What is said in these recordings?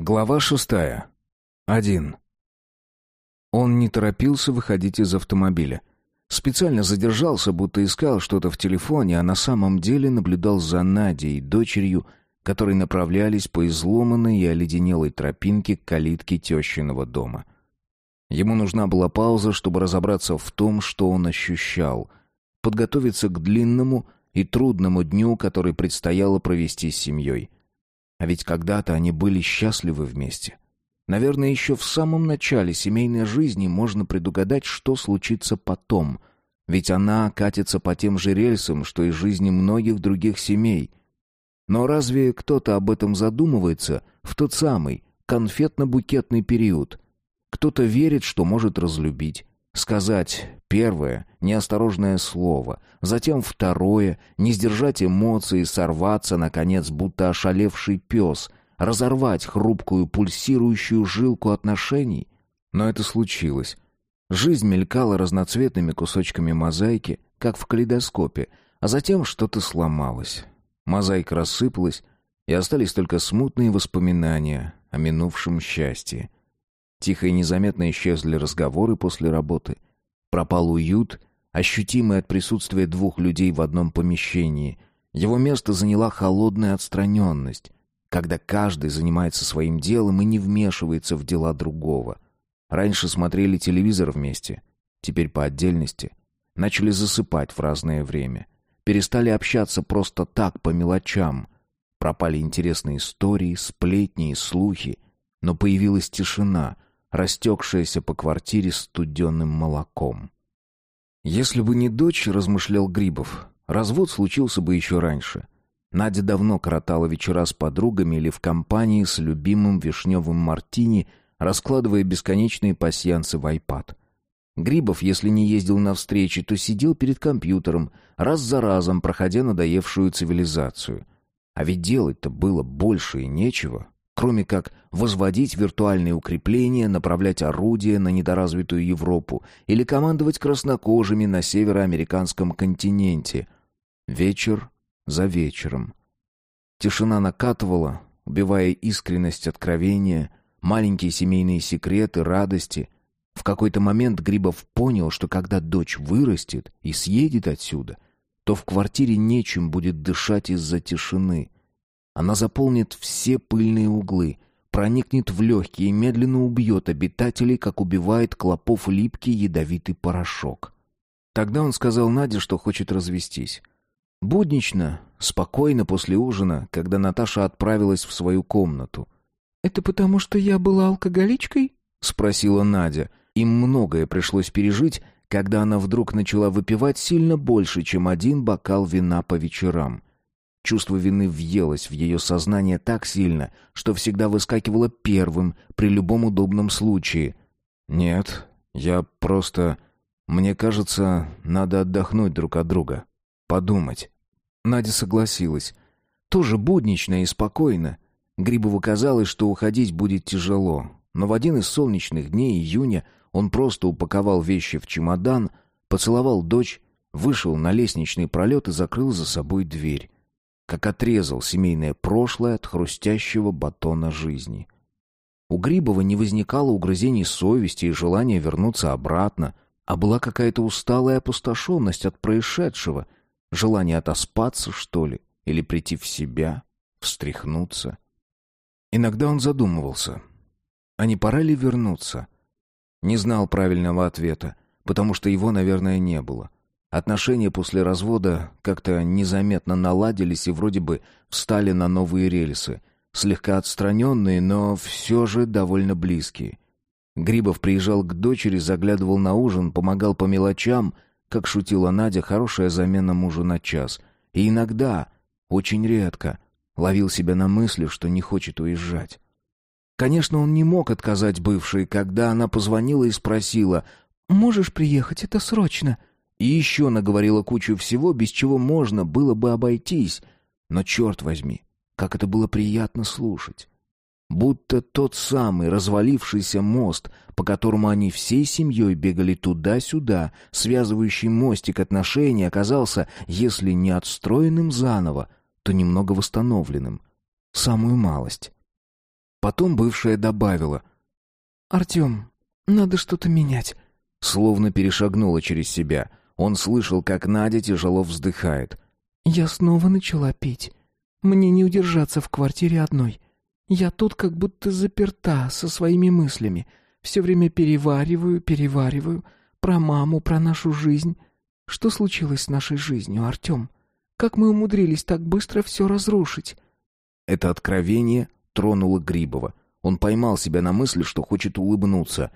Глава шестая. Один. Он не торопился выходить из автомобиля. Специально задержался, будто искал что-то в телефоне, а на самом деле наблюдал за Надей, дочерью, которые направлялись по изломанной и оледенелой тропинке к калитке тещиного дома. Ему нужна была пауза, чтобы разобраться в том, что он ощущал, подготовиться к длинному и трудному дню, который предстояло провести с семьей — а ведь когда-то они были счастливы вместе. Наверное, еще в самом начале семейной жизни можно предугадать, что случится потом. Ведь она катится по тем же рельсам, что и жизни многих других семей. Но разве кто-то об этом задумывается в тот самый конфетно-букетный период? Кто-то верит, что может разлюбить, Сказать первое неосторожное слово, затем второе, не сдержать эмоции, сорваться, наконец, будто ошалевший пес, разорвать хрупкую пульсирующую жилку отношений. Но это случилось. Жизнь мелькала разноцветными кусочками мозаики, как в калейдоскопе, а затем что-то сломалось. Мозаика рассыпалась, и остались только смутные воспоминания о минувшем счастье. Тихо и незаметно исчезли разговоры после работы. Пропал уют, ощутимый от присутствия двух людей в одном помещении. Его место заняла холодная отстраненность, когда каждый занимается своим делом и не вмешивается в дела другого. Раньше смотрели телевизор вместе, теперь по отдельности. Начали засыпать в разное время. Перестали общаться просто так, по мелочам. Пропали интересные истории, сплетни и слухи. Но появилась тишина — растекшаяся по квартире студенным молоком. Если бы не дочь, размышлял Грибов, развод случился бы еще раньше. Надя давно коротала вечера с подругами или в компании с любимым вишневым мартини, раскладывая бесконечные пасьянсы в айпад. Грибов, если не ездил на встречи, то сидел перед компьютером, раз за разом проходя надоевшую цивилизацию. А ведь делать-то было больше и нечего кроме как возводить виртуальные укрепления, направлять орудия на недоразвитую Европу или командовать краснокожими на североамериканском континенте. Вечер за вечером. Тишина накатывала, убивая искренность откровения, маленькие семейные секреты, радости. В какой-то момент Грибов понял, что когда дочь вырастет и съедет отсюда, то в квартире нечем будет дышать из-за тишины — она заполнит все пыльные углы, проникнет в легкие и медленно убьет обитателей, как убивает клопов липкий ядовитый порошок. Тогда он сказал Наде, что хочет развестись. Буднично, спокойно после ужина, когда Наташа отправилась в свою комнату. «Это потому, что я была алкоголичкой?» — спросила Надя. Им многое пришлось пережить, когда она вдруг начала выпивать сильно больше, чем один бокал вина по вечерам. Чувство вины въелось в ее сознание так сильно, что всегда выскакивало первым при любом удобном случае. «Нет, я просто... Мне кажется, надо отдохнуть друг от друга. Подумать». Надя согласилась. Тоже буднично и спокойно. Грибову казалось, что уходить будет тяжело. Но в один из солнечных дней июня он просто упаковал вещи в чемодан, поцеловал дочь, вышел на лестничный пролет и закрыл за собой дверь как отрезал семейное прошлое от хрустящего батона жизни. У Грибова не возникало угрызений совести и желания вернуться обратно, а была какая-то усталая опустошенность от происшедшего, желание отоспаться, что ли, или прийти в себя, встряхнуться. Иногда он задумывался, а не пора ли вернуться? Не знал правильного ответа, потому что его, наверное, не было. Отношения после развода как-то незаметно наладились и вроде бы встали на новые рельсы, слегка отстраненные, но все же довольно близкие. Грибов приезжал к дочери, заглядывал на ужин, помогал по мелочам, как шутила Надя, хорошая замена мужу на час. И иногда, очень редко, ловил себя на мысли, что не хочет уезжать. Конечно, он не мог отказать бывшей, когда она позвонила и спросила «Можешь приехать, это срочно?» И еще наговорила кучу всего, без чего можно было бы обойтись. Но, черт возьми, как это было приятно слушать. Будто тот самый развалившийся мост, по которому они всей семьей бегали туда-сюда, связывающий мостик отношений, оказался, если не отстроенным заново, то немного восстановленным. Самую малость. Потом бывшая добавила. «Артем, надо что-то менять». Словно перешагнула через себя. Он слышал, как Надя тяжело вздыхает. «Я снова начала пить. Мне не удержаться в квартире одной. Я тут как будто заперта со своими мыслями. Все время перевариваю, перевариваю. Про маму, про нашу жизнь. Что случилось с нашей жизнью, Артем? Как мы умудрились так быстро все разрушить?» Это откровение тронуло Грибова. Он поймал себя на мысли, что хочет улыбнуться.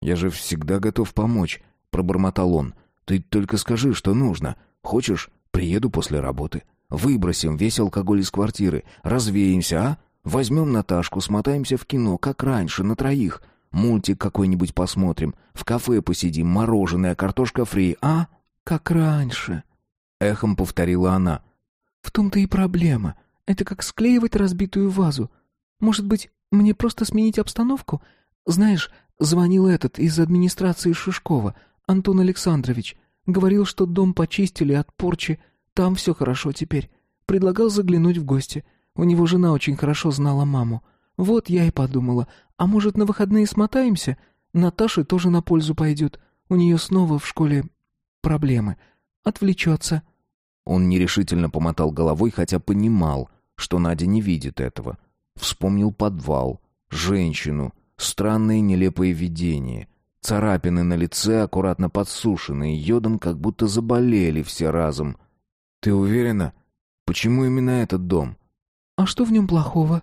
«Я же всегда готов помочь», — пробормотал он. «Ты только скажи, что нужно. Хочешь, приеду после работы. Выбросим весь алкоголь из квартиры, развеемся, а? Возьмем Наташку, смотаемся в кино, как раньше, на троих. Мультик какой-нибудь посмотрим, в кафе посидим, мороженое, картошка фри, а?» «Как раньше», — эхом повторила она. «В том-то и проблема. Это как склеивать разбитую вазу. Может быть, мне просто сменить обстановку? Знаешь, звонил этот из администрации Шишкова, Антон Александрович. Говорил, что дом почистили от порчи, там все хорошо теперь. Предлагал заглянуть в гости. У него жена очень хорошо знала маму. Вот я и подумала, а может, на выходные смотаемся? Наташе тоже на пользу пойдет. У нее снова в школе проблемы. Отвлечется. Он нерешительно помотал головой, хотя понимал, что Надя не видит этого. Вспомнил подвал, женщину, странные нелепые видения. Царапины на лице, аккуратно подсушенные йодом, как будто заболели все разом. «Ты уверена? Почему именно этот дом?» «А что в нем плохого?»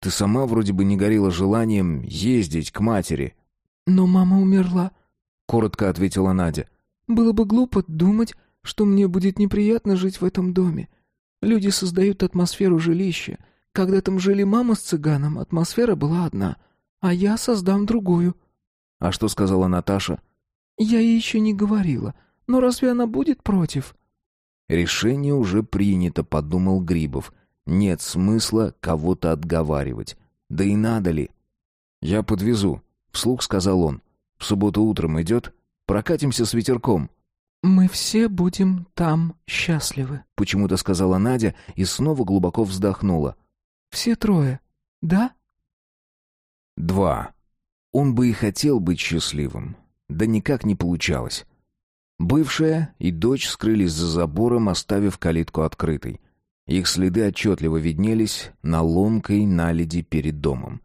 «Ты сама вроде бы не горела желанием ездить к матери». «Но мама умерла», — коротко ответила Надя. «Было бы глупо думать, что мне будет неприятно жить в этом доме. Люди создают атмосферу жилища. Когда там жили мама с цыганом, атмосфера была одна, а я создам другую». «А что сказала Наташа?» «Я ей еще не говорила. Но разве она будет против?» «Решение уже принято», — подумал Грибов. «Нет смысла кого-то отговаривать. Да и надо ли?» «Я подвезу», — вслух сказал он. «В субботу утром идет? Прокатимся с ветерком». «Мы все будем там счастливы», — почему-то сказала Надя и снова глубоко вздохнула. «Все трое, да?» Два. Он бы и хотел быть счастливым, да никак не получалось. Бывшая и дочь скрылись за забором, оставив калитку открытой. Их следы отчетливо виднелись на ломкой наледи перед домом.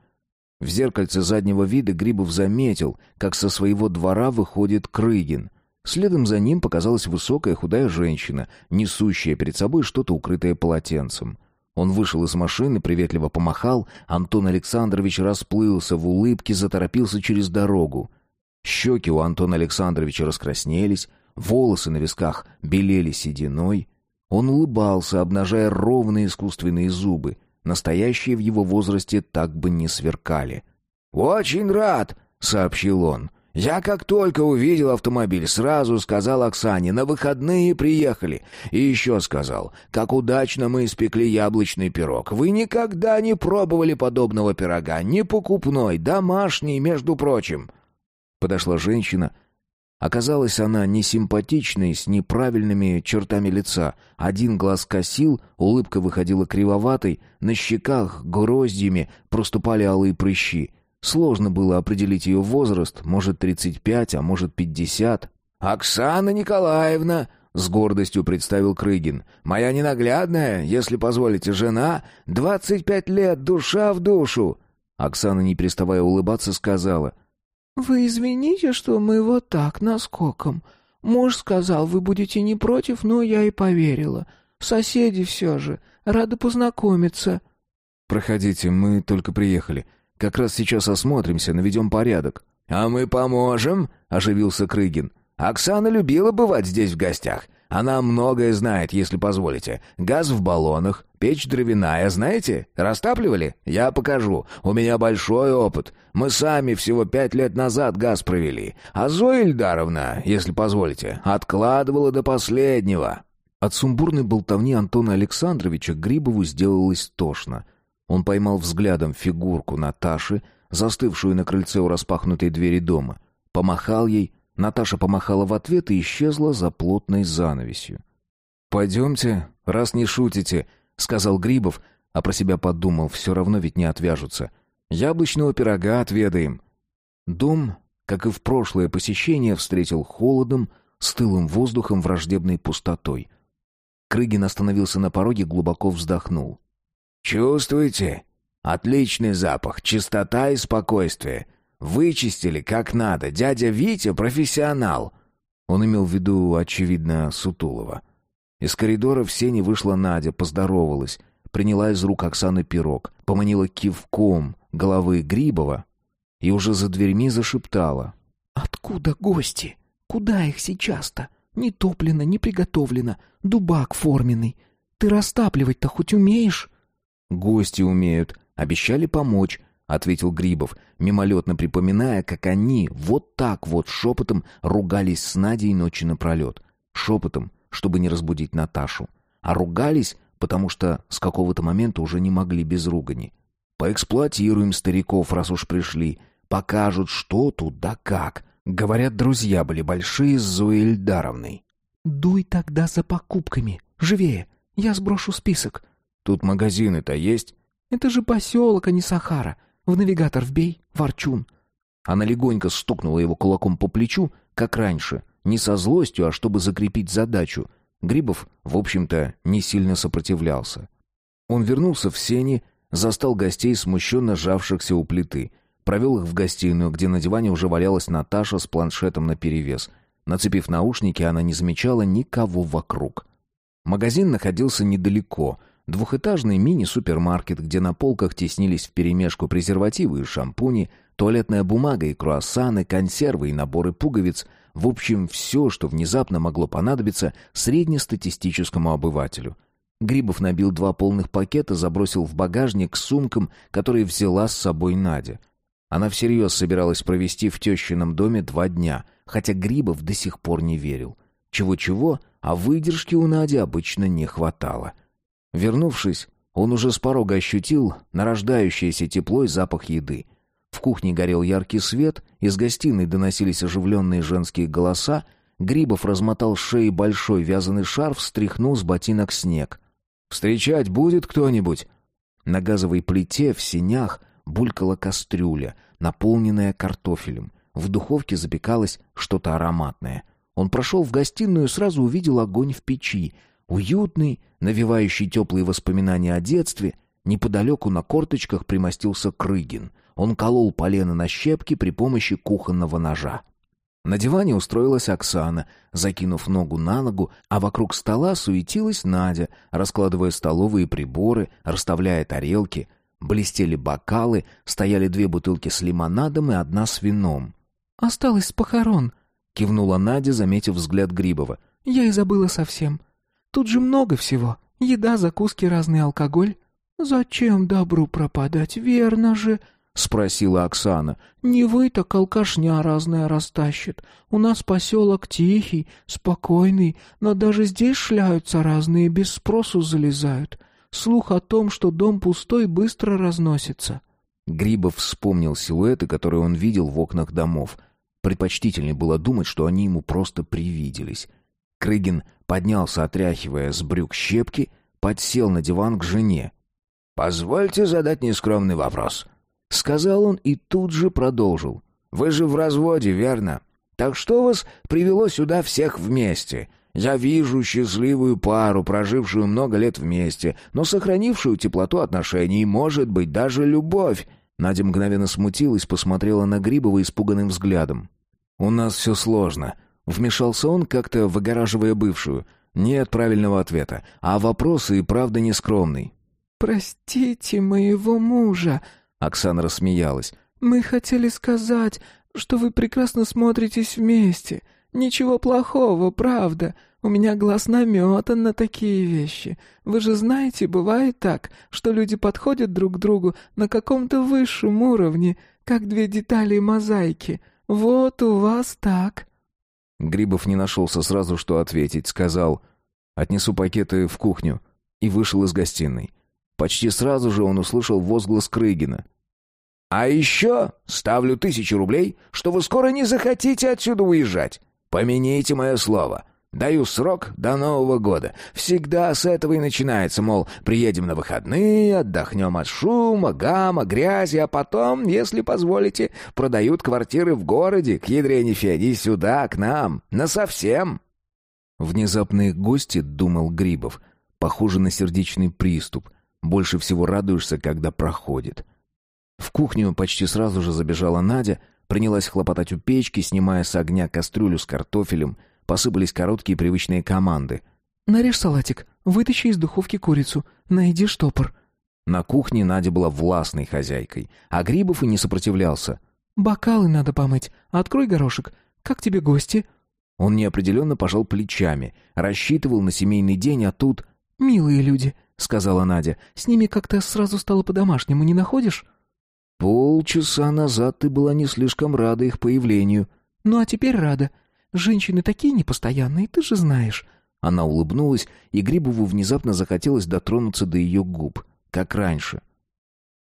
В зеркальце заднего вида Грибов заметил, как со своего двора выходит Крыгин. Следом за ним показалась высокая худая женщина, несущая перед собой что-то укрытое полотенцем. Он вышел из машины, приветливо помахал, Антон Александрович расплылся в улыбке, заторопился через дорогу. Щеки у Антона Александровича раскраснелись, волосы на висках белели сединой. Он улыбался, обнажая ровные искусственные зубы. Настоящие в его возрасте так бы не сверкали. «Очень рад!» — сообщил он. Я как только увидел автомобиль, сразу сказал Оксане, на выходные приехали. И еще сказал, как удачно мы испекли яблочный пирог. Вы никогда не пробовали подобного пирога, не покупной, домашний, между прочим. Подошла женщина. Оказалась она несимпатичной, с неправильными чертами лица. Один глаз косил, улыбка выходила кривоватой, на щеках гроздьями проступали алые прыщи. Сложно было определить ее возраст, может, 35, а может, 50. «Оксана Николаевна!» — с гордостью представил Крыгин. «Моя ненаглядная, если позволите, жена, двадцать пять лет, душа в душу!» Оксана, не переставая улыбаться, сказала. «Вы извините, что мы вот так, наскоком. Муж сказал, вы будете не против, но я и поверила. Соседи все же, рада познакомиться». «Проходите, мы только приехали. Как раз сейчас осмотримся, наведем порядок». «А мы поможем», — оживился Крыгин. «Оксана любила бывать здесь в гостях. Она многое знает, если позволите. Газ в баллонах, печь дровяная, знаете? Растапливали? Я покажу. У меня большой опыт. Мы сами всего пять лет назад газ провели. А Зоя Ильдаровна, если позволите, откладывала до последнего». От сумбурной болтовни Антона Александровича Грибову сделалось тошно. Он поймал взглядом фигурку Наташи, застывшую на крыльце у распахнутой двери дома. Помахал ей, Наташа помахала в ответ и исчезла за плотной занавесью. «Пойдемте, раз не шутите», — сказал Грибов, а про себя подумал, все равно ведь не отвяжутся. Яблочного пирога отведаем». Дом, как и в прошлое посещение, встретил холодом, стылым воздухом, враждебной пустотой. Крыгин остановился на пороге, глубоко вздохнул. «Чувствуете? Отличный запах, чистота и спокойствие. Вычистили как надо. Дядя Витя профессионал». Он имел в виду, очевидно, Сутулова. Из коридора в сене вышла Надя, поздоровалась, приняла из рук Оксаны пирог, поманила кивком головы Грибова и уже за дверьми зашептала. «Откуда гости? Куда их сейчас-то? Не топлено, не приготовлено, дубак форменный. Ты растапливать-то хоть умеешь?» «Гости умеют, обещали помочь», — ответил Грибов, мимолетно припоминая, как они вот так вот шепотом ругались с Надей ночи напролет. Шепотом, чтобы не разбудить Наташу. А ругались, потому что с какого-то момента уже не могли без ругани. «Поэксплуатируем стариков, раз уж пришли. Покажут, что тут да как». Говорят, друзья были большие с Зоей Эльдаровной. «Дуй тогда за покупками. Живее. Я сброшу список». «Тут магазины-то есть?» «Это же поселок, а не Сахара. В навигатор вбей, ворчун». Она легонько стукнула его кулаком по плечу, как раньше, не со злостью, а чтобы закрепить задачу. Грибов, в общем-то, не сильно сопротивлялся. Он вернулся в сени, застал гостей, смущенно сжавшихся у плиты, провел их в гостиную, где на диване уже валялась Наташа с планшетом наперевес. Нацепив наушники, она не замечала никого вокруг. Магазин находился недалеко — Двухэтажный мини-супермаркет, где на полках теснились вперемешку презервативы и шампуни, туалетная бумага и круассаны, консервы и наборы пуговиц. В общем, все, что внезапно могло понадобиться среднестатистическому обывателю. Грибов набил два полных пакета, забросил в багажник с сумком, который взяла с собой Надя. Она всерьез собиралась провести в тещином доме два дня, хотя Грибов до сих пор не верил. Чего-чего, а выдержки у Нади обычно не хватало — Вернувшись, он уже с порога ощутил нарождающееся тепло и запах еды. В кухне горел яркий свет, из гостиной доносились оживленные женские голоса, Грибов размотал шеи большой вязаный шарф, стряхнул с ботинок снег. «Встречать будет кто-нибудь?» На газовой плите в сенях булькала кастрюля, наполненная картофелем. В духовке запекалось что-то ароматное. Он прошел в гостиную и сразу увидел огонь в печи — Уютный, навевающий теплые воспоминания о детстве, неподалеку на корточках примостился Крыгин. Он колол полено на щепки при помощи кухонного ножа. На диване устроилась Оксана, закинув ногу на ногу, а вокруг стола суетилась Надя, раскладывая столовые приборы, расставляя тарелки. Блестели бокалы, стояли две бутылки с лимонадом и одна с вином. «Осталось с похорон», — кивнула Надя, заметив взгляд Грибова. «Я и забыла совсем. Тут же много всего. Еда, закуски, разный алкоголь. Зачем добру пропадать, верно же?» — спросила Оксана. «Не вы, так алкашня разная растащит. У нас поселок тихий, спокойный, но даже здесь шляются разные, без спросу залезают. Слух о том, что дом пустой, быстро разносится». Грибов вспомнил силуэты, которые он видел в окнах домов. Предпочтительнее было думать, что они ему просто привиделись. Крыгин поднялся, отряхивая с брюк щепки, подсел на диван к жене. «Позвольте задать нескромный вопрос», — сказал он и тут же продолжил. «Вы же в разводе, верно? Так что вас привело сюда всех вместе? Я вижу счастливую пару, прожившую много лет вместе, но сохранившую теплоту отношений может быть, даже любовь». Надя мгновенно смутилась, посмотрела на Грибова испуганным взглядом. «У нас все сложно», Вмешался он, как-то выгораживая бывшую. Нет правильного ответа, а вопрос и правда нескромный. «Простите моего мужа», — Оксана рассмеялась. «Мы хотели сказать, что вы прекрасно смотритесь вместе. Ничего плохого, правда. У меня глаз наметан на такие вещи. Вы же знаете, бывает так, что люди подходят друг к другу на каком-то высшем уровне, как две детали мозаики. Вот у вас так». Грибов не нашелся сразу, что ответить. Сказал «Отнесу пакеты в кухню» и вышел из гостиной. Почти сразу же он услышал возглас Крыгина. «А еще ставлю тысячу рублей, что вы скоро не захотите отсюда уезжать. Помяните мое слово. Даю срок до Нового года. Всегда с этого и начинается, мол, приедем на выходные, отдохнем от шума, гамма, грязи, а потом, если позволите, продают квартиры в городе, к ядрене Феде, сюда, к нам, насовсем. Внезапные гости, думал Грибов, похоже на сердечный приступ. Больше всего радуешься, когда проходит. В кухню почти сразу же забежала Надя, принялась хлопотать у печки, снимая с огня кастрюлю с картофелем — Посыпались короткие привычные команды. «Нарежь салатик, вытащи из духовки курицу, найди штопор». На кухне Надя была властной хозяйкой, а Грибов и не сопротивлялся. «Бокалы надо помыть. Открой горошек. Как тебе гости?» Он неопределенно пожал плечами, рассчитывал на семейный день, а тут... «Милые люди», — сказала Надя. «С ними как-то сразу стало по-домашнему, не находишь?» «Полчаса назад ты была не слишком рада их появлению». «Ну а теперь рада. Женщины такие непостоянные, ты же знаешь». Она улыбнулась, и Грибову внезапно захотелось дотронуться до ее губ, как раньше.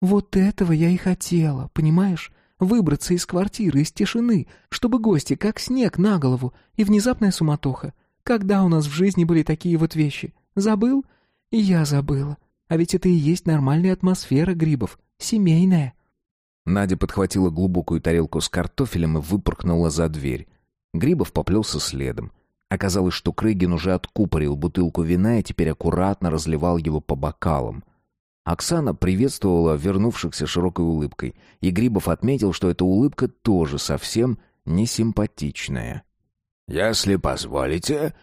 «Вот этого я и хотела, понимаешь? Выбраться из квартиры, из тишины, чтобы гости, как снег на голову, и внезапная суматоха. Когда у нас в жизни были такие вот вещи? Забыл? И я забыла. А ведь это и есть нормальная атмосфера грибов, семейная». Надя подхватила глубокую тарелку с картофелем и выпорхнула за дверь. Грибов поплелся следом. Оказалось, что Крыгин уже откупорил бутылку вина и теперь аккуратно разливал его по бокалам. Оксана приветствовала вернувшихся широкой улыбкой, и Грибов отметил, что эта улыбка тоже совсем не симпатичная. «Если позволите,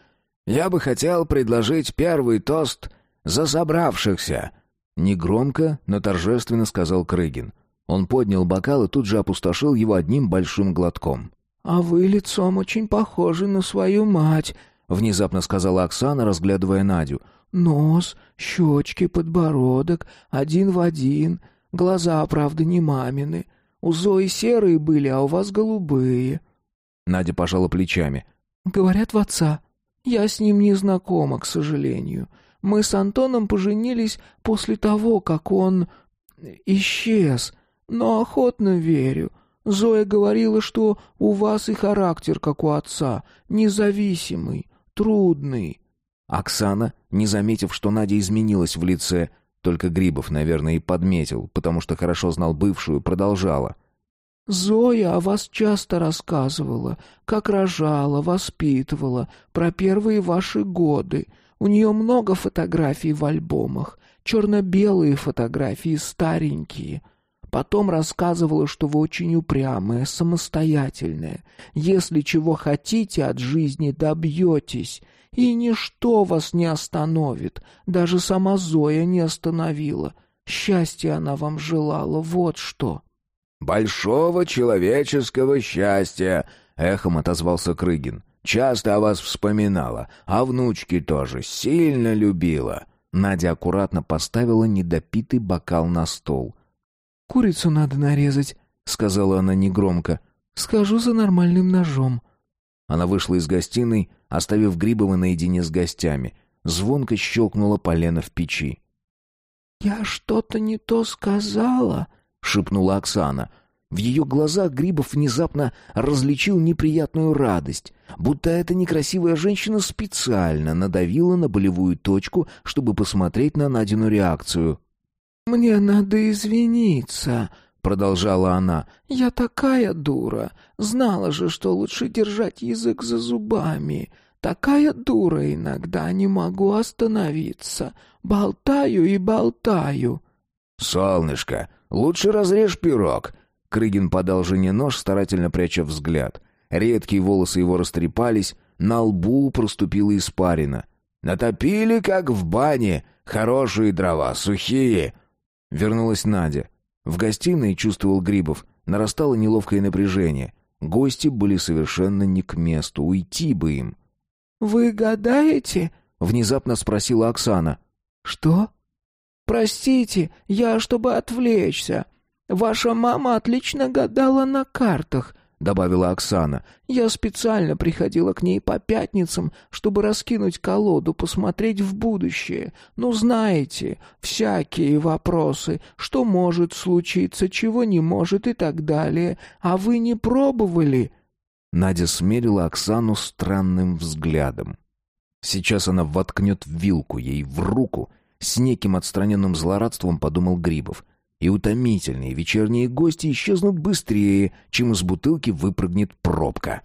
я бы хотел предложить первый тост за собравшихся», негромко, но торжественно сказал Крыгин. Он поднял бокал и тут же опустошил его одним большим глотком. «А вы лицом очень похожи на свою мать», — внезапно сказала Оксана, разглядывая Надю. «Нос, щечки, подбородок, один в один. Глаза, правда, не мамины. У Зои серые были, а у вас голубые». Надя пожала плечами. «Говорят, в отца. Я с ним не знакома, к сожалению. Мы с Антоном поженились после того, как он исчез, но охотно верю. Зоя говорила, что у вас и характер, как у отца, независимый, трудный». Оксана, не заметив, что Надя изменилась в лице, только Грибов, наверное, и подметил, потому что хорошо знал бывшую, продолжала. «Зоя о вас часто рассказывала, как рожала, воспитывала, про первые ваши годы. У нее много фотографий в альбомах, черно-белые фотографии, старенькие». Потом рассказывала, что вы очень упрямая, самостоятельная. Если чего хотите от жизни, добьетесь. И ничто вас не остановит. Даже сама Зоя не остановила. Счастья она вам желала, вот что. «Большого человеческого счастья!» — эхом отозвался Крыгин. «Часто о вас вспоминала, а внучки тоже сильно любила». Надя аккуратно поставила недопитый бокал на стол. «Курицу надо нарезать», — сказала она негромко. «Скажу за нормальным ножом». Она вышла из гостиной, оставив Грибова наедине с гостями. Звонко щелкнула полено в печи. «Я что-то не то сказала», — шепнула Оксана. В ее глазах Грибов внезапно различил неприятную радость, будто эта некрасивая женщина специально надавила на болевую точку, чтобы посмотреть на Надину реакцию. «Мне надо извиниться», — продолжала она. «Я такая дура. Знала же, что лучше держать язык за зубами. Такая дура иногда, не могу остановиться. Болтаю и болтаю». «Солнышко, лучше разрежь пирог». Крыгин подал жене нож, старательно пряча взгляд. Редкие волосы его растрепались, на лбу проступила испарина. «Натопили, как в бане. Хорошие дрова, сухие. Вернулась Надя. В гостиной чувствовал Грибов. Нарастало неловкое напряжение. Гости были совершенно не к месту. Уйти бы им. «Вы гадаете?» — внезапно спросила Оксана. «Что?» «Простите, я, чтобы отвлечься. Ваша мама отлично гадала на картах. — добавила Оксана. «Я специально приходила к ней по пятницам, чтобы раскинуть колоду, посмотреть в будущее. Ну, знаете, всякие вопросы, что может случиться, чего не может и так далее. А вы не пробовали?» Надя смерила Оксану странным взглядом. Сейчас она воткнет вилку ей в руку. С неким отстраненным злорадством подумал Грибов. И утомительные вечерние гости исчезнут быстрее, чем из бутылки выпрыгнет пробка.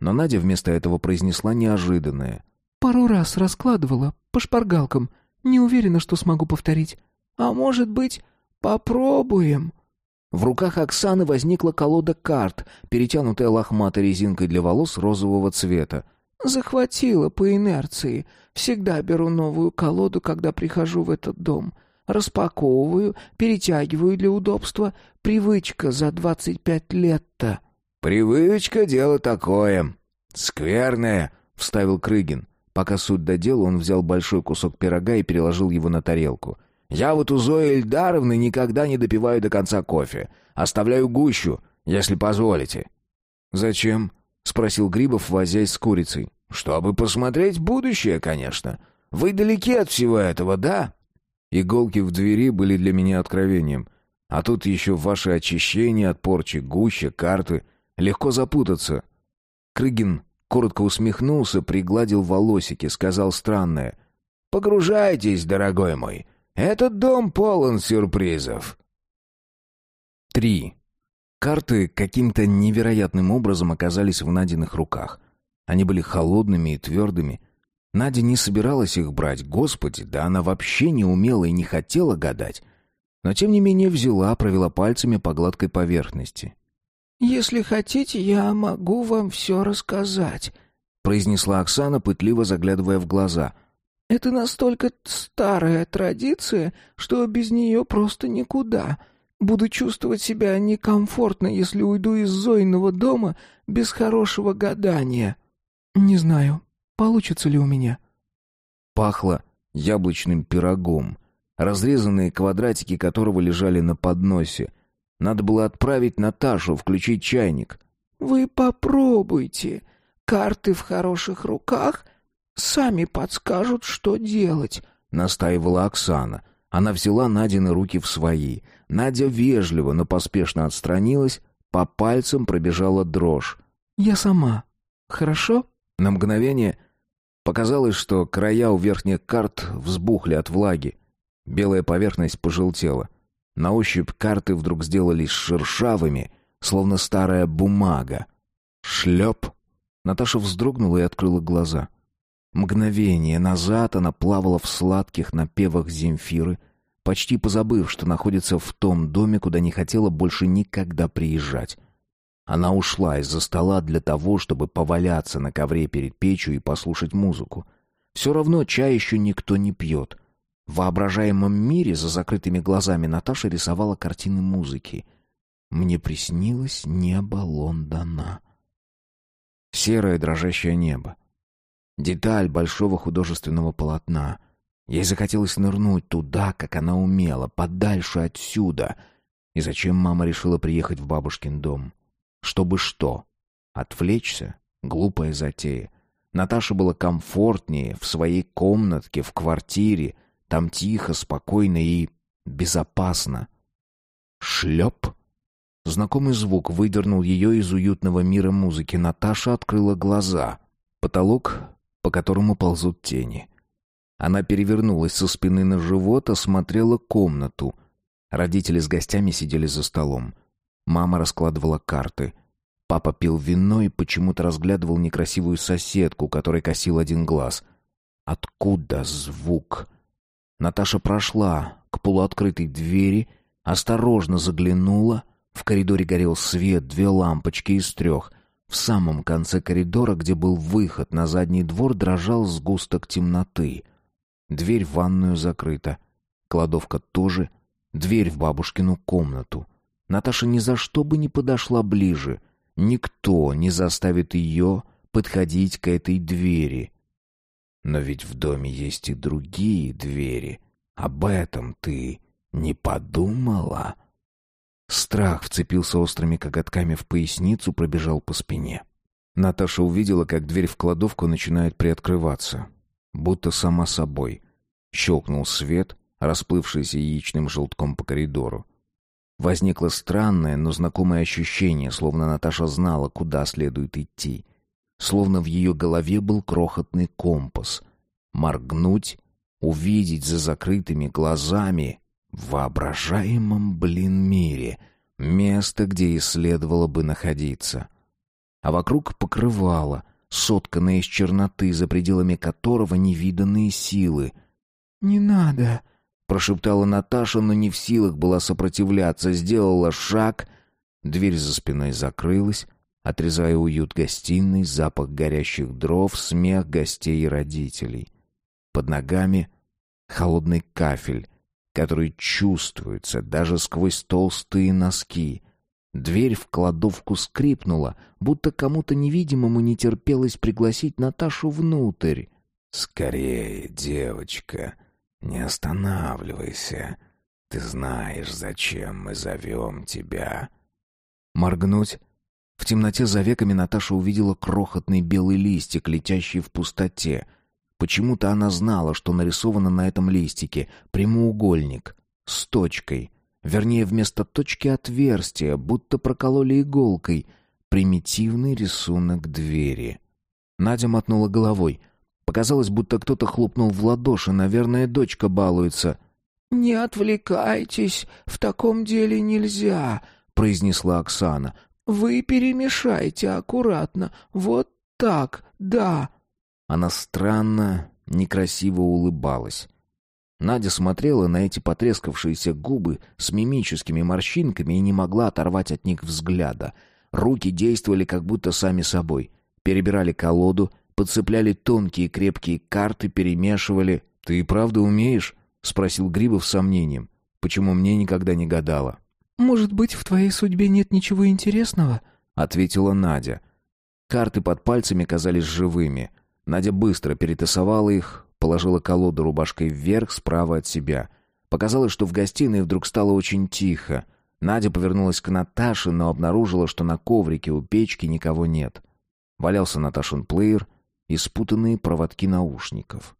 Но Надя вместо этого произнесла неожиданное. «Пару раз раскладывала, по шпаргалкам. Не уверена, что смогу повторить. А может быть, попробуем?» В руках Оксаны возникла колода карт, перетянутая лохматой резинкой для волос розового цвета. «Захватила по инерции. Всегда беру новую колоду, когда прихожу в этот дом. Распаковываю, перетягиваю для удобства. Привычка за двадцать пять лет-то». «Привычка — дело такое. Скверное», — вставил Крыгин. Пока суть додел, он взял большой кусок пирога и переложил его на тарелку. «Я вот у Зои Эльдаровны никогда не допиваю до конца кофе. Оставляю гущу, если позволите». «Зачем?» — спросил Грибов, возясь с курицей. «Чтобы посмотреть будущее, конечно. Вы далеки от всего этого, да?» Иголки в двери были для меня откровением. А тут еще ваши очищения от порчи, гуща, карты. Легко запутаться. Крыгин коротко усмехнулся, пригладил волосики, сказал странное. «Погружайтесь, дорогой мой. Этот дом полон сюрпризов». Три. Карты каким-то невероятным образом оказались в Надиных руках. Они были холодными и твердыми, Надя не собиралась их брать, господи, да она вообще не умела и не хотела гадать. Но тем не менее взяла, провела пальцами по гладкой поверхности. «Если хотите, я могу вам все рассказать», — произнесла Оксана, пытливо заглядывая в глаза. «Это настолько старая традиция, что без нее просто никуда. Буду чувствовать себя некомфортно, если уйду из Зоиного дома без хорошего гадания». «Не знаю», Получится ли у меня?» Пахло яблочным пирогом, разрезанные квадратики которого лежали на подносе. Надо было отправить Наташу, включить чайник. «Вы попробуйте. Карты в хороших руках сами подскажут, что делать», — настаивала Оксана. Она взяла Надины руки в свои. Надя вежливо, но поспешно отстранилась, по пальцам пробежала дрожь. «Я сама. Хорошо?» На мгновение показалось, что края у верхних карт взбухли от влаги. Белая поверхность пожелтела. На ощупь карты вдруг сделались шершавыми, словно старая бумага. Шлеп! Наташа вздрогнула и открыла глаза. Мгновение назад она плавала в сладких напевах Земфиры, почти позабыв, что находится в том доме, куда не хотела больше никогда приезжать. Она ушла из-за стола для того, чтобы поваляться на ковре перед печью и послушать музыку. Все равно чай еще никто не пьет. В воображаемом мире за закрытыми глазами Наташа рисовала картины музыки. Мне приснилось небо Лондона. Серое дрожащее небо. Деталь большого художественного полотна. Ей захотелось нырнуть туда, как она умела, подальше отсюда. И зачем мама решила приехать в бабушкин дом? Чтобы что? Отвлечься? Глупая затея. Наташа была комфортнее в своей комнатке, в квартире. Там тихо, спокойно и безопасно. Шлеп. Знакомый звук выдернул ее из уютного мира музыки. Наташа открыла глаза. Потолок, по которому ползут тени. Она перевернулась со спины на живот, осмотрела комнату. Родители с гостями сидели за столом. Мама раскладывала карты. Папа пил вино и почему-то разглядывал некрасивую соседку, которой косил один глаз. Откуда звук? Наташа прошла к полуоткрытой двери, осторожно заглянула. В коридоре горел свет, две лампочки из трех. В самом конце коридора, где был выход на задний двор, дрожал сгусток темноты. Дверь в ванную закрыта. Кладовка тоже. Дверь в бабушкину комнату. Наташа ни за что бы не подошла ближе. Никто не заставит ее подходить к этой двери. Но ведь в доме есть и другие двери. Об этом ты не подумала? Страх вцепился острыми коготками в поясницу, пробежал по спине. Наташа увидела, как дверь в кладовку начинает приоткрываться. Будто сама собой. Щелкнул свет, расплывшийся яичным желтком по коридору. Возникло странное, но знакомое ощущение, словно Наташа знала, куда следует идти. словно в ее голове был крохотный компас. Моргнуть, увидеть за закрытыми глазами в воображаемом, блин, мире место, где и следовало бы находиться. А вокруг покрывало, сотканное из черноты, за пределами которого невиданные силы. «Не надо!» — прошептала Наташа, но не в силах была сопротивляться, сделала шаг. Дверь за спиной закрылась, отрезая уют гостиной, запах горящих дров, смех гостей и родителей. Под ногами холодный кафель, который чувствуется даже сквозь толстые носки. Дверь в кладовку скрипнула, будто кому-то невидимому не терпелось пригласить Наташу внутрь. «Скорее, девочка, не останавливайся. Ты знаешь, зачем мы зовем тебя». Моргнуть в темноте за веками Наташа увидела крохотный белый листик, летящий в пустоте. Почему-то она знала, что нарисовано на этом листике прямоугольник с точкой. Вернее, вместо точки отверстие, будто прокололи иголкой. Примитивный рисунок двери. Надя мотнула головой. Показалось, будто кто-то хлопнул в ладоши. Наверное, дочка балуется. «Не отвлекайтесь, в таком деле нельзя», — произнесла Оксана. Вы перемешайте аккуратно. Вот так, да. Она странно, некрасиво улыбалась. Надя смотрела на эти потрескавшиеся губы с мимическими морщинками и не могла оторвать от них взгляда. Руки действовали как будто сами собой. Перебирали колоду, подцепляли тонкие крепкие карты, перемешивали. «Ты и правда умеешь?» — спросил Грибов с сомнением. «Почему мне никогда не гадала?» «Может быть, в твоей судьбе нет ничего интересного?» — ответила Надя. Карты под пальцами казались живыми. Надя быстро перетасовала их, положила колоду рубашкой вверх, справа от себя. Показалось, что в гостиной вдруг стало очень тихо. Надя повернулась к Наташе, но обнаружила, что на коврике у печки никого нет. Валялся Наташин плеер и спутанные проводки наушников.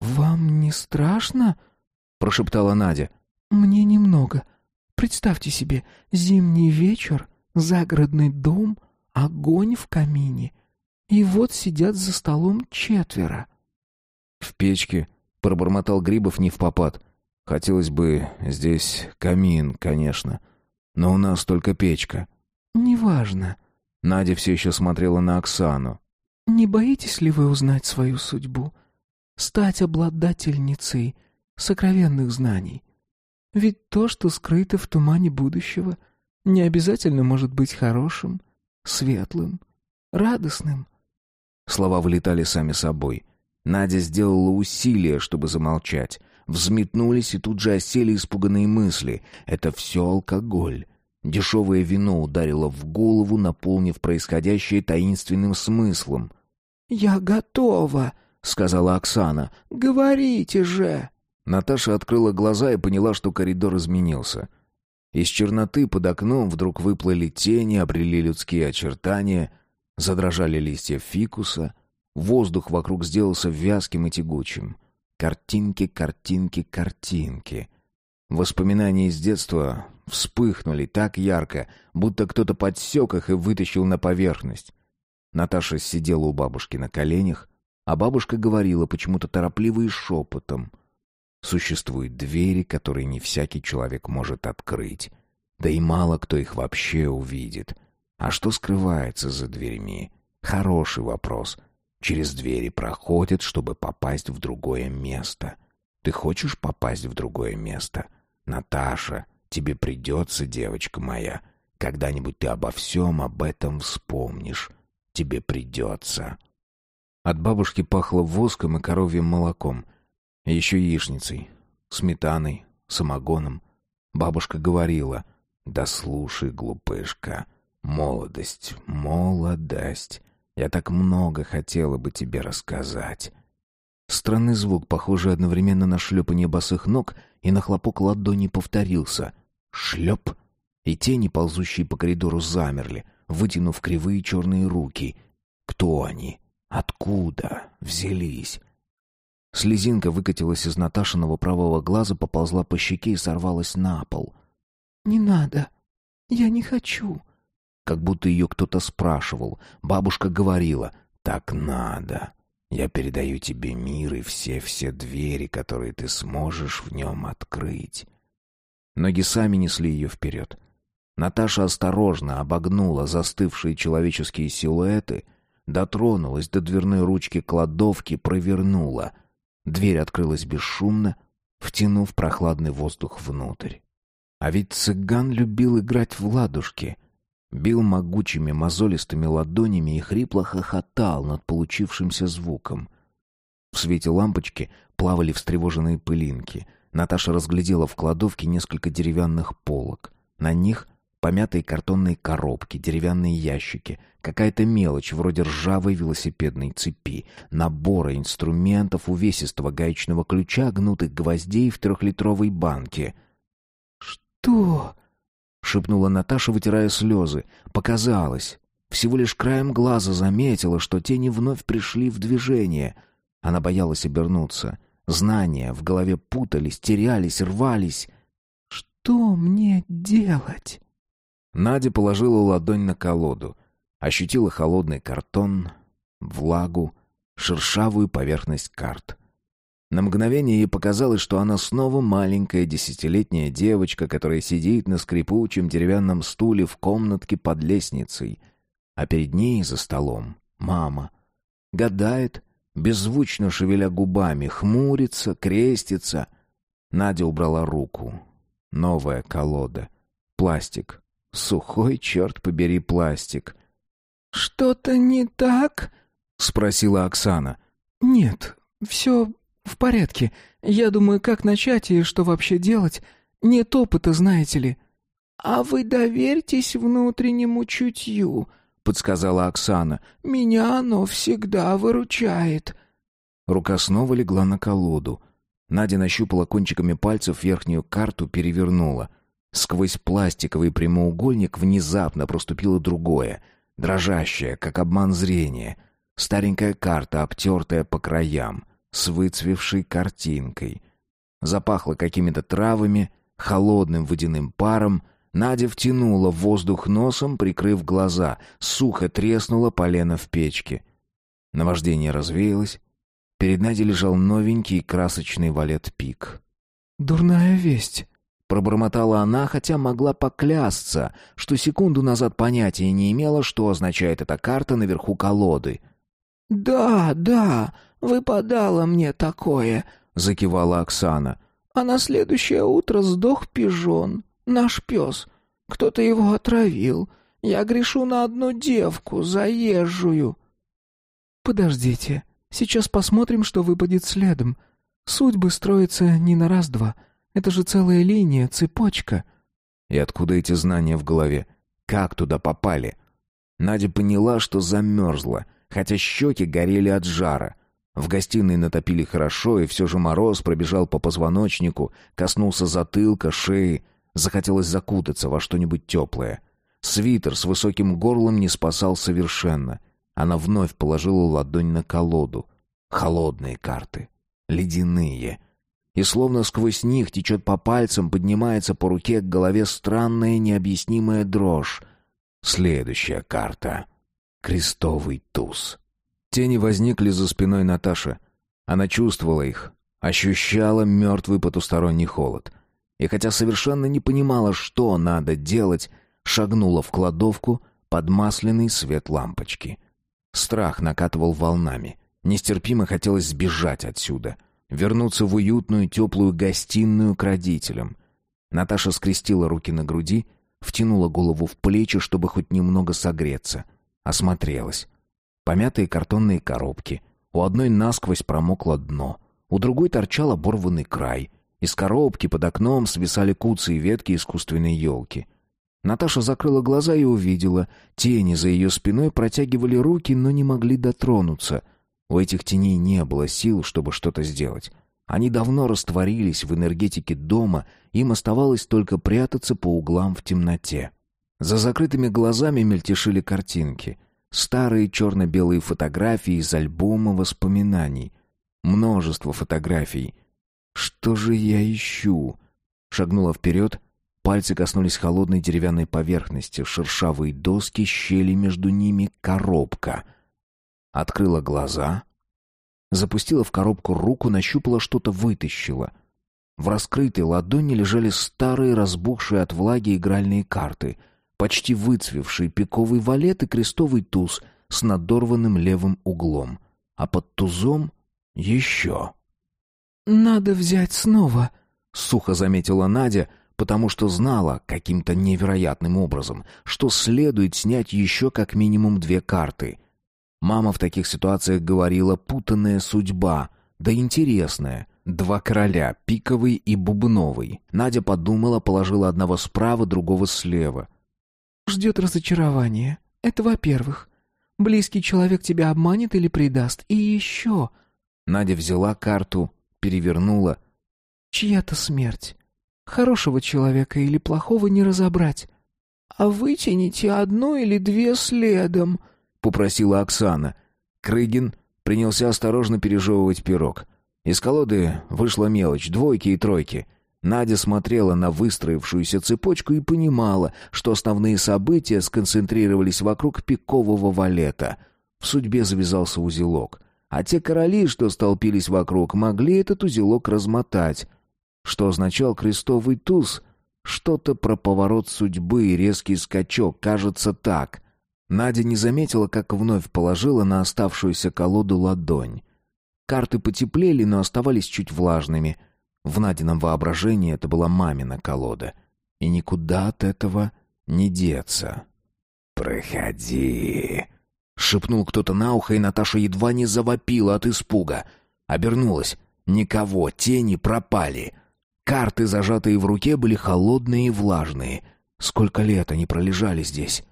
«Вам не страшно?» — прошептала Надя. «Мне немного. Представьте себе, зимний вечер, загородный дом, огонь в камине. И вот сидят за столом четверо. В печке пробормотал Грибов не в попад. Хотелось бы здесь камин, конечно, но у нас только печка. Неважно. Надя все еще смотрела на Оксану. Не боитесь ли вы узнать свою судьбу? Стать обладательницей сокровенных знаний? Ведь то, что скрыто в тумане будущего, не обязательно может быть хорошим, светлым, радостным. Слова вылетали сами собой. Надя сделала усилие, чтобы замолчать. Взметнулись и тут же осели испуганные мысли. Это все алкоголь. Дешевое вино ударило в голову, наполнив происходящее таинственным смыслом. «Я готова», — сказала Оксана. «Говорите же!» Наташа открыла глаза и поняла, что коридор изменился. Из черноты под окном вдруг выплыли тени, обрели людские очертания, задрожали листья фикуса, воздух вокруг сделался вязким и тягучим. Картинки, картинки, картинки. Воспоминания из детства вспыхнули так ярко, будто кто-то подсек их и вытащил на поверхность. Наташа сидела у бабушки на коленях, а бабушка говорила почему-то торопливо и шепотом — Существуют двери, которые не всякий человек может открыть. Да и мало кто их вообще увидит. А что скрывается за дверьми? Хороший вопрос. Через двери проходят, чтобы попасть в другое место. Ты хочешь попасть в другое место? Наташа, тебе придется, девочка моя. Когда-нибудь ты обо всем об этом вспомнишь. Тебе придется. От бабушки пахло воском и коровьим молоком — еще яичницей, сметаной, самогоном. Бабушка говорила, «Да слушай, глупышка, молодость, молодость. Я так много хотела бы тебе рассказать». Странный звук, похожий одновременно на шлепанье босых ног и на хлопок ладони, повторился. Шлеп! И тени, ползущие по коридору, замерли, вытянув кривые черные руки. Кто они? Откуда взялись? Слезинка выкатилась из Наташиного правого глаза, поползла по щеке и сорвалась на пол. «Не надо. Я не хочу». Как будто ее кто-то спрашивал. Бабушка говорила. Так надо. Я передаю тебе мир и все-все двери, которые ты сможешь в нем открыть. Ноги сами несли ее вперед. Наташа осторожно обогнула застывшие человеческие силуэты, дотронулась до дверной ручки кладовки, провернула. Дверь открылась бесшумно, втянув прохладный воздух внутрь. А ведь цыган любил играть в ладушки. Бил могучими мозолистыми ладонями и хрипло хохотал над получившимся звуком. В свете лампочки плавали встревоженные пылинки. Наташа разглядела в кладовке несколько деревянных полок. На них помятые картонные коробки, деревянные ящики, какая-то мелочь вроде ржавой велосипедной цепи, набора инструментов, увесистого гаечного ключа, гнутых гвоздей в трехлитровой банке — «Что?» — шепнула Наташа, вытирая слезы. «Показалось. Всего лишь краем глаза заметила, что тени вновь пришли в движение. Она боялась обернуться. Знания в голове путались, терялись, рвались. «Что мне делать?» Надя положила ладонь на колоду. Ощутила холодный картон, влагу, шершавую поверхность карт. На мгновение ей показалось, что она снова маленькая десятилетняя девочка, которая сидит на скрипучем деревянном стуле в комнатке под лестницей, а перед ней за столом мама. Гадает, беззвучно шевеля губами, хмурится, крестится. Надя убрала руку. Новая колода. Пластик. Сухой, черт побери, пластик. «Что-то не так?» — спросила Оксана. «Нет, все «В порядке. Я думаю, как начать и что вообще делать. Нет опыта, знаете ли». «А вы доверьтесь внутреннему чутью», — подсказала Оксана. «Меня оно всегда выручает». Рука снова легла на колоду. Надя нащупала кончиками пальцев верхнюю карту, перевернула. Сквозь пластиковый прямоугольник внезапно проступило другое, дрожащее, как обман зрения. Старенькая карта, обтертая по краям с выцвевшей картинкой. Запахло какими-то травами, холодным водяным паром. Надя втянула воздух носом, прикрыв глаза. Сухо треснуло полено в печке. Наваждение развеялось. Перед Надей лежал новенький красочный валет-пик. «Дурная весть», — пробормотала она, хотя могла поклясться, что секунду назад понятия не имела, что означает эта карта наверху колоды. «Да, да, выпадало мне такое», — закивала Оксана. «А на следующее утро сдох пижон, наш пес. Кто-то его отравил. Я грешу на одну девку, заезжую». «Подождите, сейчас посмотрим, что выпадет следом. Судьбы строятся не на раз-два. Это же целая линия, цепочка». И откуда эти знания в голове? Как туда попали? Надя поняла, что замерзла, хотя щеки горели от жара. В гостиной натопили хорошо, и все же мороз пробежал по позвоночнику, коснулся затылка, шеи. Захотелось закутаться во что-нибудь теплое. Свитер с высоким горлом не спасал совершенно. Она вновь положила ладонь на колоду. Холодные карты. Ледяные. И словно сквозь них течет по пальцам, поднимается по руке к голове странная необъяснимая дрожь. Следующая карта. Крестовый туз. Тени возникли за спиной Наташи. Она чувствовала их, ощущала мертвый потусторонний холод. И хотя совершенно не понимала, что надо делать, шагнула в кладовку под масляный свет лампочки. Страх накатывал волнами. Нестерпимо хотелось сбежать отсюда, вернуться в уютную теплую гостиную к родителям. Наташа скрестила руки на груди, втянула голову в плечи, чтобы хоть немного согреться. Осмотрелась. Помятые картонные коробки. У одной насквозь промокло дно, у другой торчал оборванный край. Из коробки под окном свисали куцы и ветки искусственной елки. Наташа закрыла глаза и увидела. Тени за ее спиной протягивали руки, но не могли дотронуться. У этих теней не было сил, чтобы что-то сделать. Они давно растворились в энергетике дома, им оставалось только прятаться по углам в темноте. За закрытыми глазами мельтешили картинки. Старые черно-белые фотографии из альбома воспоминаний. Множество фотографий. Что же я ищу? Шагнула вперед. Пальцы коснулись холодной деревянной поверхности, шершавые доски, щели между ними, коробка. Открыла глаза, запустила в коробку руку, нащупала что-то, вытащила. В раскрытой ладони лежали старые, разбухшие от влаги игральные карты, почти выцвевший пиковый валет и крестовый туз с надорванным левым углом, а под тузом еще. «Надо взять снова», — сухо заметила Надя, потому что знала каким-то невероятным образом, что следует снять еще как минимум две карты. Мама в таких ситуациях говорила «путанная судьба», да интересная. Два короля, пиковый и бубновый. Надя подумала, положила одного справа, другого слева. «Ждет разочарование. Это во-первых. Близкий человек тебя обманет или предаст. И еще...» Надя взяла карту, перевернула. «Чья-то смерть. Хорошего человека или плохого не разобрать. А вытяните одну или две следом», — попросила Оксана. Крыгин принялся осторожно пережевывать пирог. Из колоды вышла мелочь, двойки и тройки. Надя смотрела на выстроившуюся цепочку и понимала, что основные события сконцентрировались вокруг пикового валета. В судьбе завязался узелок. А те короли, что столпились вокруг, могли этот узелок размотать. Что означал крестовый туз? Что-то про поворот судьбы и резкий скачок, кажется так. Надя не заметила, как вновь положила на оставшуюся колоду ладонь. Карты потеплели, но оставались чуть влажными. В Надином воображении это была мамина колода. И никуда от этого не деться. «Проходи», — шепнул кто-то на ухо, и Наташа едва не завопила от испуга. Обернулась. Никого, тени пропали. Карты, зажатые в руке, были холодные и влажные. Сколько лет они пролежали здесь?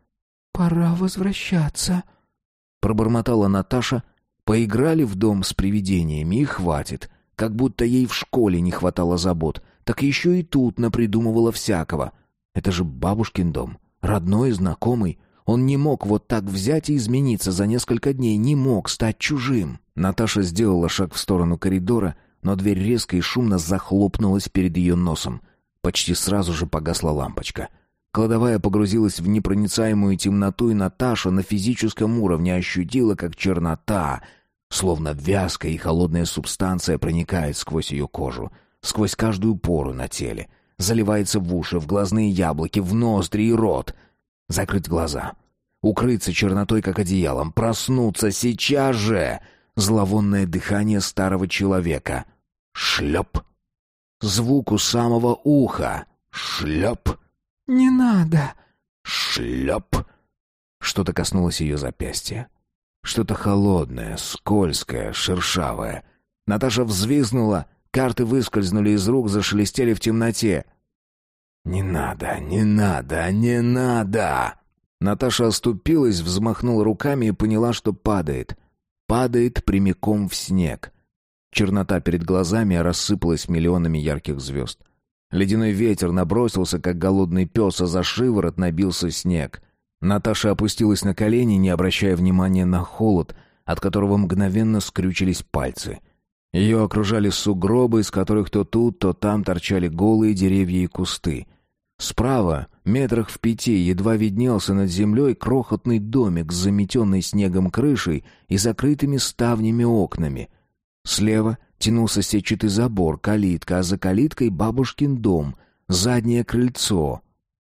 «Пора возвращаться», — пробормотала Наташа, — Поиграли в дом с привидениями и хватит. Как будто ей в школе не хватало забот. Так еще и тут напридумывала всякого. Это же бабушкин дом. Родной, знакомый. Он не мог вот так взять и измениться за несколько дней. Не мог стать чужим. Наташа сделала шаг в сторону коридора, но дверь резко и шумно захлопнулась перед ее носом. Почти сразу же погасла лампочка. Кладовая погрузилась в непроницаемую темноту, и Наташа на физическом уровне ощутила, как чернота, словно вязкая и холодная субстанция проникает сквозь ее кожу, сквозь каждую пору на теле, заливается в уши, в глазные яблоки, в ноздри и рот. Закрыть глаза. Укрыться чернотой, как одеялом. Проснуться сейчас же. Зловонное дыхание старого человека. Шлеп. Звук у самого уха. Шлеп. «Не надо!» Шлеп! Что-то коснулось ее запястья. Что-то холодное, скользкое, шершавое. Наташа взвизгнула, карты выскользнули из рук, зашелестели в темноте. «Не надо, не надо, не надо!» Наташа оступилась, взмахнула руками и поняла, что падает. Падает прямиком в снег. Чернота перед глазами рассыпалась миллионами ярких звезд. Ледяной ветер набросился, как голодный пес, а за шиворот набился снег. Наташа опустилась на колени, не обращая внимания на холод, от которого мгновенно скрючились пальцы. Ее окружали сугробы, из которых то тут, то там торчали голые деревья и кусты. Справа, метрах в пяти, едва виднелся над землей крохотный домик с заметенной снегом крышей и закрытыми ставнями окнами. Слева Тянулся сетчатый забор, калитка, а за калиткой бабушкин дом, заднее крыльцо.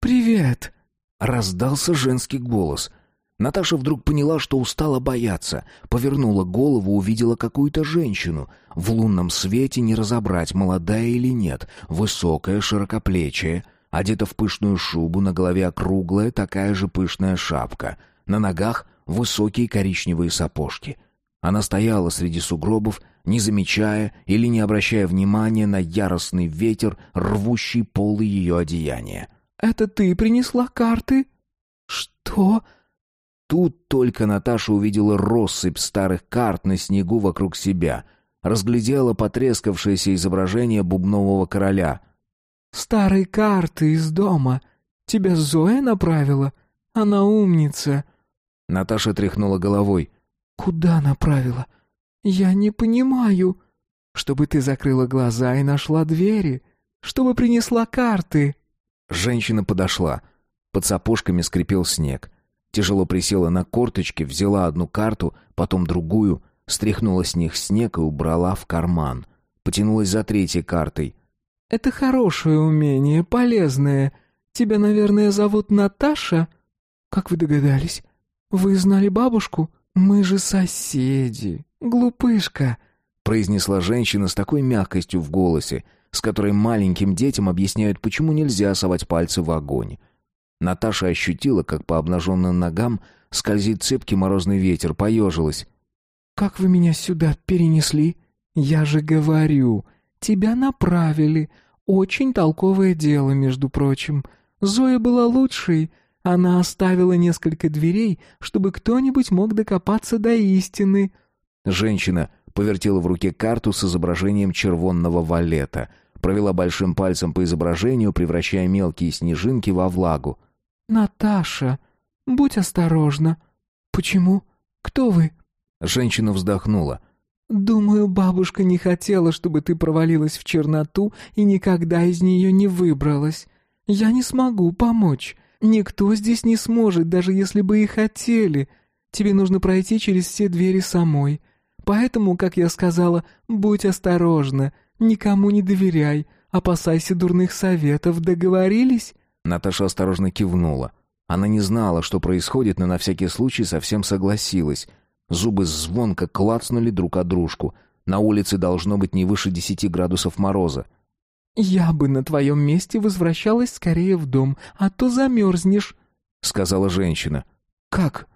«Привет!» — раздался женский голос. Наташа вдруг поняла, что устала бояться. Повернула голову, увидела какую-то женщину. В лунном свете не разобрать, молодая или нет. Высокая, широкоплечая, одета в пышную шубу, на голове округлая, такая же пышная шапка. На ногах высокие коричневые сапожки — она стояла среди сугробов, не замечая или не обращая внимания на яростный ветер, рвущий полы ее одеяния. «Это ты принесла карты?» «Что?» Тут только Наташа увидела россыпь старых карт на снегу вокруг себя, разглядела потрескавшееся изображение бубнового короля. «Старые карты из дома. Тебя Зоя направила? Она умница». Наташа тряхнула головой. «Куда направила? Я не понимаю. Чтобы ты закрыла глаза и нашла двери. Чтобы принесла карты». Женщина подошла. Под сапожками скрипел снег. Тяжело присела на корточки, взяла одну карту, потом другую, стряхнула с них снег и убрала в карман. Потянулась за третьей картой. «Это хорошее умение, полезное. Тебя, наверное, зовут Наташа?» «Как вы догадались? Вы знали бабушку? Мы же соседи. Глупышка!» произнесла женщина с такой мягкостью в голосе, с которой маленьким детям объясняют, почему нельзя совать пальцы в огонь. Наташа ощутила, как по обнаженным ногам скользит цепкий морозный ветер, поежилась. «Как вы меня сюда перенесли? Я же говорю, тебя направили. Очень толковое дело, между прочим. Зоя была лучшей. Она оставила несколько дверей, чтобы кто-нибудь мог докопаться до истины». Женщина повертела в руке карту с изображением червонного валета, провела большим пальцем по изображению, превращая мелкие снежинки во влагу. «Наташа, будь осторожна. Почему? Кто вы?» Женщина вздохнула. «Думаю, бабушка не хотела, чтобы ты провалилась в черноту и никогда из нее не выбралась. Я не смогу помочь. Никто здесь не сможет, даже если бы и хотели. Тебе нужно пройти через все двери самой. Поэтому, как я сказала, будь осторожна, никому не доверяй, опасайся дурных советов, договорились?» Наташа осторожно кивнула. Она не знала, что происходит, но на всякий случай совсем согласилась. Зубы звонко клацнули друг о дружку. На улице должно быть не выше десяти градусов мороза. «Я бы на твоем месте возвращалась скорее в дом, а то замерзнешь», — сказала женщина. «Как?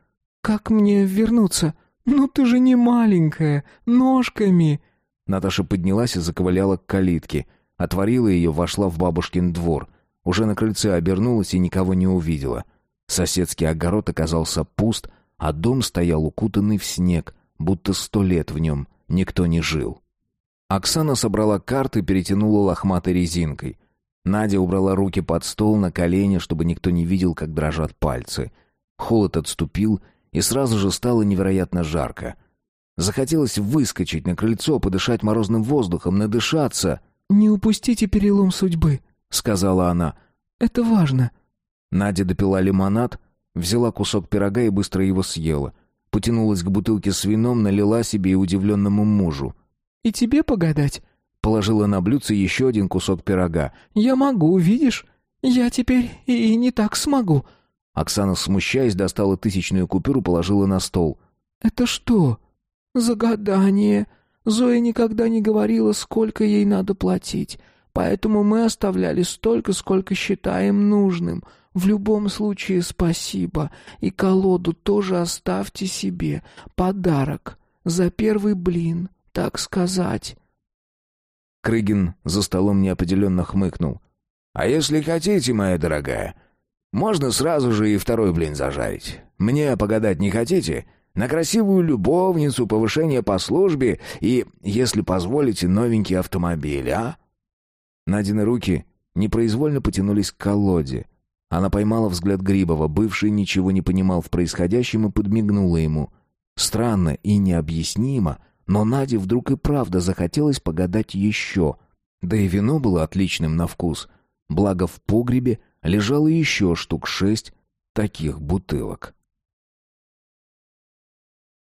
Как мне вернуться? Ну ты же не маленькая, ножками!» Наташа поднялась и заковыляла к калитке. Отворила ее, вошла в бабушкин двор. Уже на крыльце обернулась и никого не увидела. Соседский огород оказался пуст, а дом стоял укутанный в снег, будто сто лет в нем никто не жил. Оксана собрала карты и перетянула лохматой резинкой. Надя убрала руки под стол на колени, чтобы никто не видел, как дрожат пальцы. Холод отступил, и сразу же стало невероятно жарко. Захотелось выскочить на крыльцо, подышать морозным воздухом, надышаться. «Не упустите перелом судьбы», — сказала она. «Это важно». Надя допила лимонад, взяла кусок пирога и быстро его съела. Потянулась к бутылке с вином, налила себе и удивленному мужу. «И тебе погадать?» Положила на блюдце еще один кусок пирога. «Я могу, видишь? Я теперь и не так смогу». Оксана, смущаясь, достала тысячную купюру, положила на стол. «Это что?» «Загадание. Зоя никогда не говорила, сколько ей надо платить. Поэтому мы оставляли столько, сколько считаем нужным. В любом случае спасибо. И колоду тоже оставьте себе. Подарок. За первый блин, так сказать». Крыгин за столом неопределенно хмыкнул. «А если хотите, моя дорогая, можно сразу же и второй блин зажарить. Мне погадать не хотите? На красивую любовницу, повышение по службе и, если позволите, новенький автомобиль, а?» Надины руки непроизвольно потянулись к колоде. Она поймала взгляд Грибова, бывший ничего не понимал в происходящем и подмигнула ему. Странно и необъяснимо, но Наде вдруг и правда захотелось погадать еще. Да и вино было отличным на вкус. Благо в погребе лежало еще штук шесть таких бутылок.